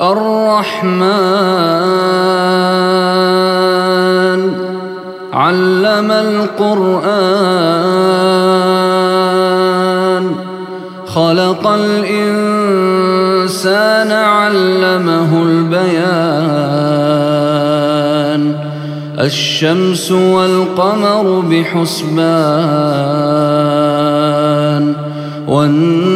الرحمن علم القرآن خلق الإنسان علمه البيان الشمس والقمر بحسبان والنجم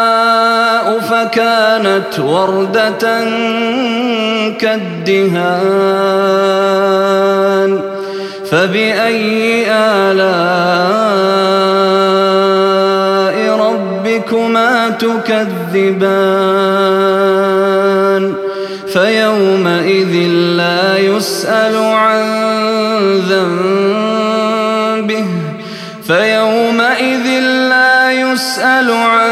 فكانت وردة كالدهان فبأي آلاء ربكما تكذبان؟ فيومئذ لا يسأل عن ذنبه فيومئذ لا يسأل عن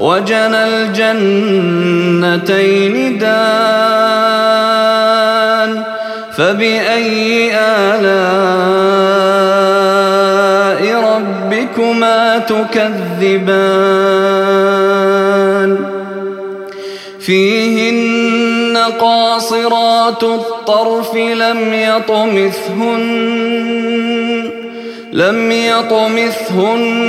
وجنى الجنتين دان فبأي آلاء ربكما تكذبان؟ فيهن قاصرات الطرف لم يطمثهن لم يطمثهن